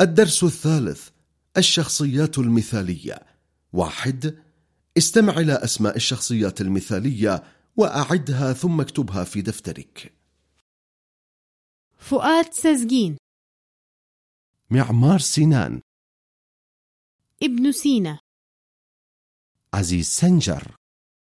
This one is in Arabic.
الدرس الثالث الشخصيات المثالية. واحد استمع إلى أسماء الشخصيات المثالية وأعدها ثم اكتبها في دفترك. فؤاد سزجين. معمار سنان. ابن سينا. عزيز سنجر.